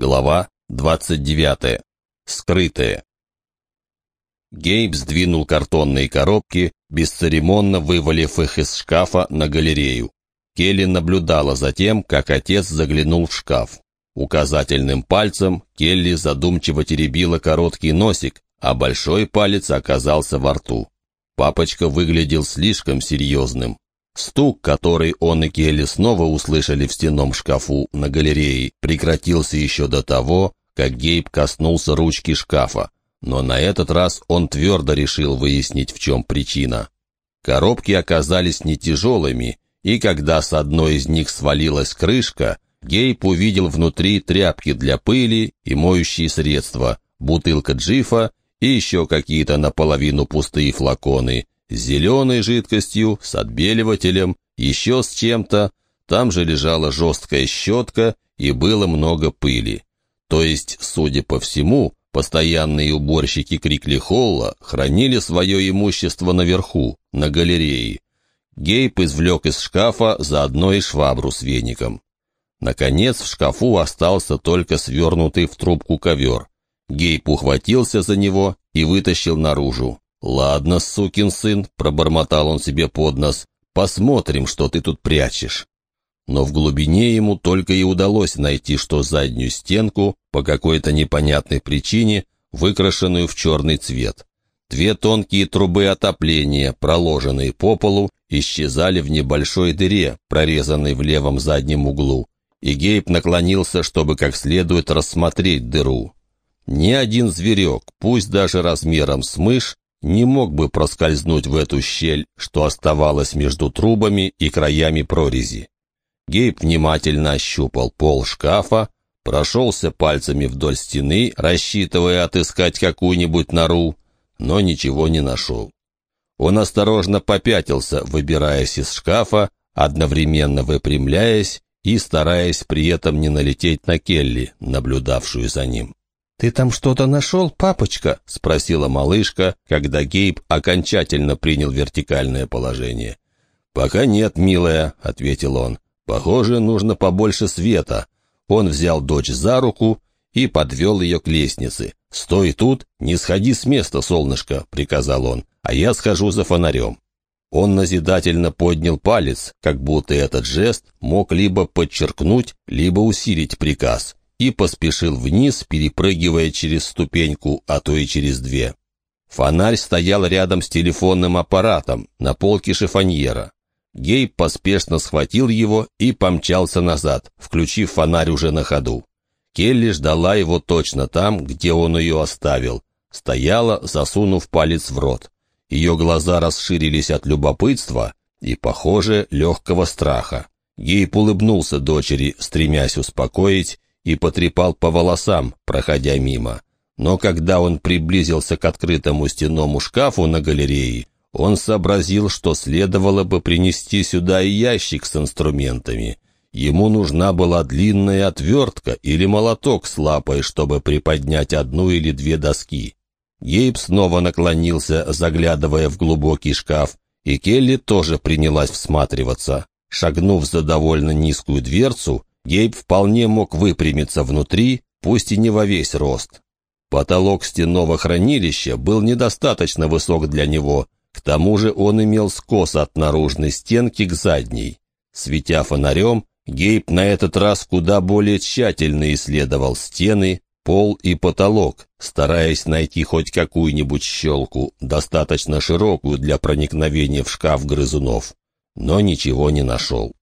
Глава 29. Скрытые. Гейб сдвинул картонные коробки, бесцеремонно вывалив их из шкафа на галерею. Келли наблюдала за тем, как отец заглянул в шкаф. Указательным пальцем Келли задумчиво теребила короткий носик, а большой палец оказался во рту. Папочка выглядел слишком серьезным. Стук, который он и Келли снова услышали в стенном шкафу на галерее, прекратился еще до того, как Гейб коснулся ручки шкафа. Но на этот раз он твердо решил выяснить, в чем причина. Коробки оказались не тяжелыми, и когда с одной из них свалилась крышка, Гейб увидел внутри тряпки для пыли и моющие средства, бутылка джифа и еще какие-то наполовину пустые флаконы, с зеленой жидкостью, с отбеливателем, еще с чем-то. Там же лежала жесткая щетка и было много пыли. То есть, судя по всему, постоянные уборщики Крикли Холла хранили свое имущество наверху, на галерее. Гейб извлек из шкафа заодно и швабру с веником. Наконец в шкафу остался только свернутый в трубку ковер. Гейб ухватился за него и вытащил наружу. «Ладно, сукин сын», — пробормотал он себе под нос, — «посмотрим, что ты тут прячешь». Но в глубине ему только и удалось найти, что заднюю стенку, по какой-то непонятной причине, выкрашенную в черный цвет. Две тонкие трубы отопления, проложенные по полу, исчезали в небольшой дыре, прорезанной в левом заднем углу, и Гейб наклонился, чтобы как следует рассмотреть дыру. Ни один зверек, пусть даже размером с мышь, не мог бы проскользнуть в эту щель, что оставалось между трубами и краями прорези. Гейб внимательно ощупал пол шкафа, прошелся пальцами вдоль стены, рассчитывая отыскать какую-нибудь нору, но ничего не нашел. Он осторожно попятился, выбираясь из шкафа, одновременно выпрямляясь и стараясь при этом не налететь на Келли, наблюдавшую за ним. «Ты там что-то нашел, папочка?» — спросила малышка, когда Гейб окончательно принял вертикальное положение. «Пока нет, милая», — ответил он. «Похоже, нужно побольше света». Он взял дочь за руку и подвел ее к лестнице. «Стой тут, не сходи с места, солнышко», — приказал он, «а я схожу за фонарем». Он назидательно поднял палец, как будто этот жест мог либо подчеркнуть, либо усилить приказ и поспешил вниз, перепрыгивая через ступеньку, а то и через две. Фонарь стоял рядом с телефонным аппаратом на полке шифоньера. Гейб поспешно схватил его и помчался назад, включив фонарь уже на ходу. Келли ждала его точно там, где он ее оставил. Стояла, засунув палец в рот. Ее глаза расширились от любопытства и, похоже, легкого страха. Гейб улыбнулся дочери, стремясь успокоить, и потрепал по волосам, проходя мимо. Но когда он приблизился к открытому стенному шкафу на галерее, он сообразил, что следовало бы принести сюда и ящик с инструментами. Ему нужна была длинная отвертка или молоток с лапой, чтобы приподнять одну или две доски. Гейб снова наклонился, заглядывая в глубокий шкаф, и Келли тоже принялась всматриваться. Шагнув за довольно низкую дверцу, Гейб вполне мог выпрямиться внутри, пусть и не во весь рост. Потолок стенного хранилища был недостаточно высок для него, к тому же он имел скос от наружной стенки к задней. Светя фонарем, Гейб на этот раз куда более тщательно исследовал стены, пол и потолок, стараясь найти хоть какую-нибудь щелку, достаточно широкую для проникновения в шкаф грызунов. Но ничего не нашел.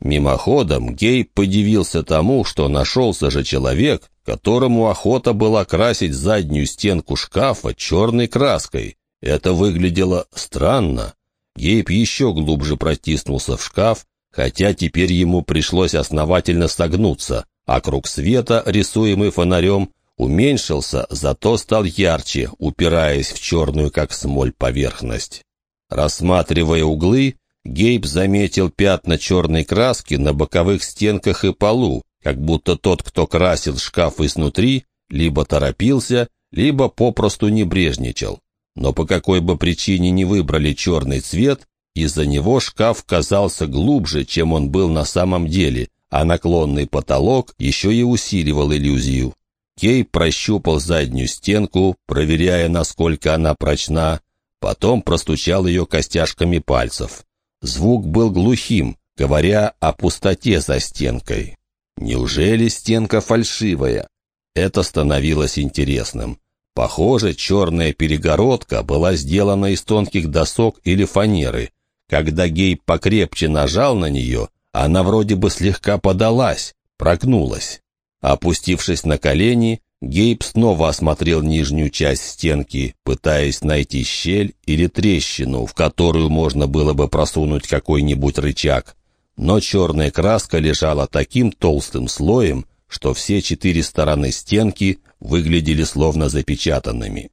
Мимоходом Гейб подивился тому, что нашелся же человек, которому охота была красить заднюю стенку шкафа черной краской. Это выглядело странно. Гейб еще глубже протиснулся в шкаф, хотя теперь ему пришлось основательно согнуться, а круг света, рисуемый фонарем, уменьшился, зато стал ярче, упираясь в черную, как смоль, поверхность. Рассматривая углы, Гейб заметил пятна черной краски на боковых стенках и полу, как будто тот, кто красил шкаф изнутри, либо торопился, либо попросту небрежничал. Но по какой бы причине не выбрали черный цвет, из-за него шкаф казался глубже, чем он был на самом деле, а наклонный потолок еще и усиливал иллюзию. Кей прощупал заднюю стенку, проверяя, насколько она прочна, потом простучал ее костяшками пальцев. Звук был глухим, говоря о пустоте за стенкой. Неужели стенка фальшивая? Это становилось интересным. Похоже, черная перегородка была сделана из тонких досок или фанеры. Когда Гей покрепче нажал на нее, она вроде бы слегка подалась, прогнулась. Опустившись на колени, Гейб снова осмотрел нижнюю часть стенки, пытаясь найти щель или трещину, в которую можно было бы просунуть какой-нибудь рычаг. Но черная краска лежала таким толстым слоем, что все четыре стороны стенки выглядели словно запечатанными.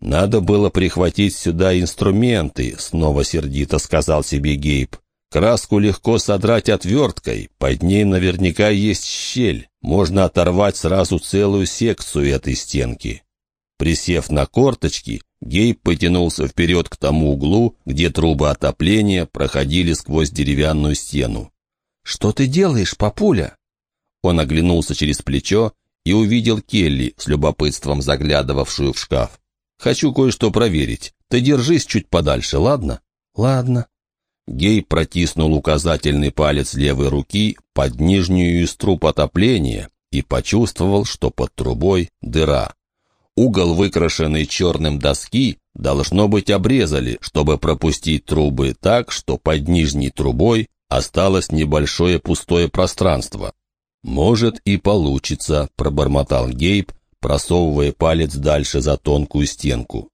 «Надо было прихватить сюда инструменты», — снова сердито сказал себе Гейб. «Краску легко содрать отверткой, под ней наверняка есть щель, можно оторвать сразу целую секцию этой стенки». Присев на корточки, Гейб потянулся вперед к тому углу, где трубы отопления проходили сквозь деревянную стену. «Что ты делаешь, папуля?» Он оглянулся через плечо и увидел Келли, с любопытством заглядывавшую в шкаф. «Хочу кое-что проверить. Ты держись чуть подальше, ладно?» «Ладно». Гей протиснул указательный палец левой руки под нижнюю из труб отопления и почувствовал, что под трубой дыра. Угол выкрашенной черным доски должно быть обрезали, чтобы пропустить трубы так, что под нижней трубой осталось небольшое пустое пространство. «Может, и получится», — пробормотал Гейб, просовывая палец дальше за тонкую стенку.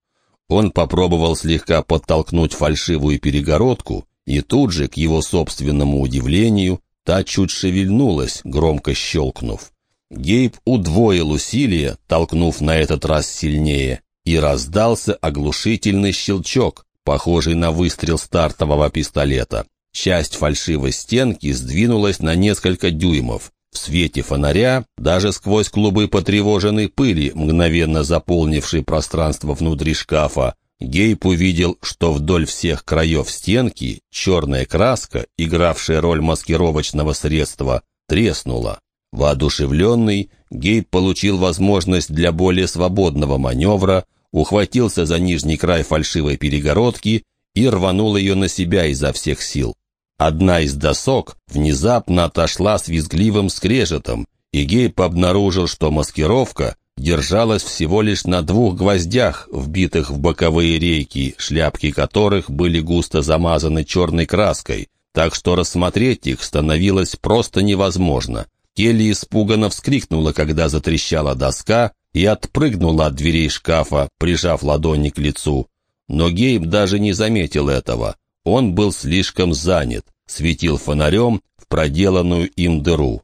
Он попробовал слегка подтолкнуть фальшивую перегородку, и тут же, к его собственному удивлению, та чуть шевельнулась, громко щелкнув. Гейб удвоил усилия, толкнув на этот раз сильнее, и раздался оглушительный щелчок, похожий на выстрел стартового пистолета. Часть фальшивой стенки сдвинулась на несколько дюймов. В свете фонаря, даже сквозь клубы потревоженной пыли, мгновенно заполнившей пространство внутри шкафа, Гейб увидел, что вдоль всех краев стенки черная краска, игравшая роль маскировочного средства, треснула. Воодушевленный, Гейб получил возможность для более свободного маневра, ухватился за нижний край фальшивой перегородки и рванул ее на себя изо всех сил. Одна из досок внезапно отошла с визгливым скрежетом, и Гейб обнаружил, что маскировка держалась всего лишь на двух гвоздях, вбитых в боковые рейки, шляпки которых были густо замазаны черной краской, так что рассмотреть их становилось просто невозможно. Келли испуганно вскрикнула, когда затрещала доска, и отпрыгнула от дверей шкафа, прижав ладони к лицу. Но Гейб даже не заметил этого. Он был слишком занят, светил фонарем в проделанную им дыру.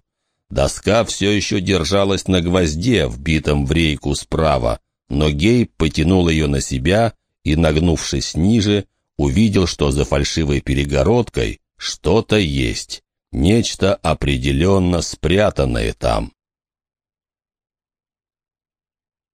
Доска все еще держалась на гвозде, вбитом в рейку справа, но Гей потянул ее на себя и, нагнувшись ниже, увидел, что за фальшивой перегородкой что-то есть, нечто определенно спрятанное там.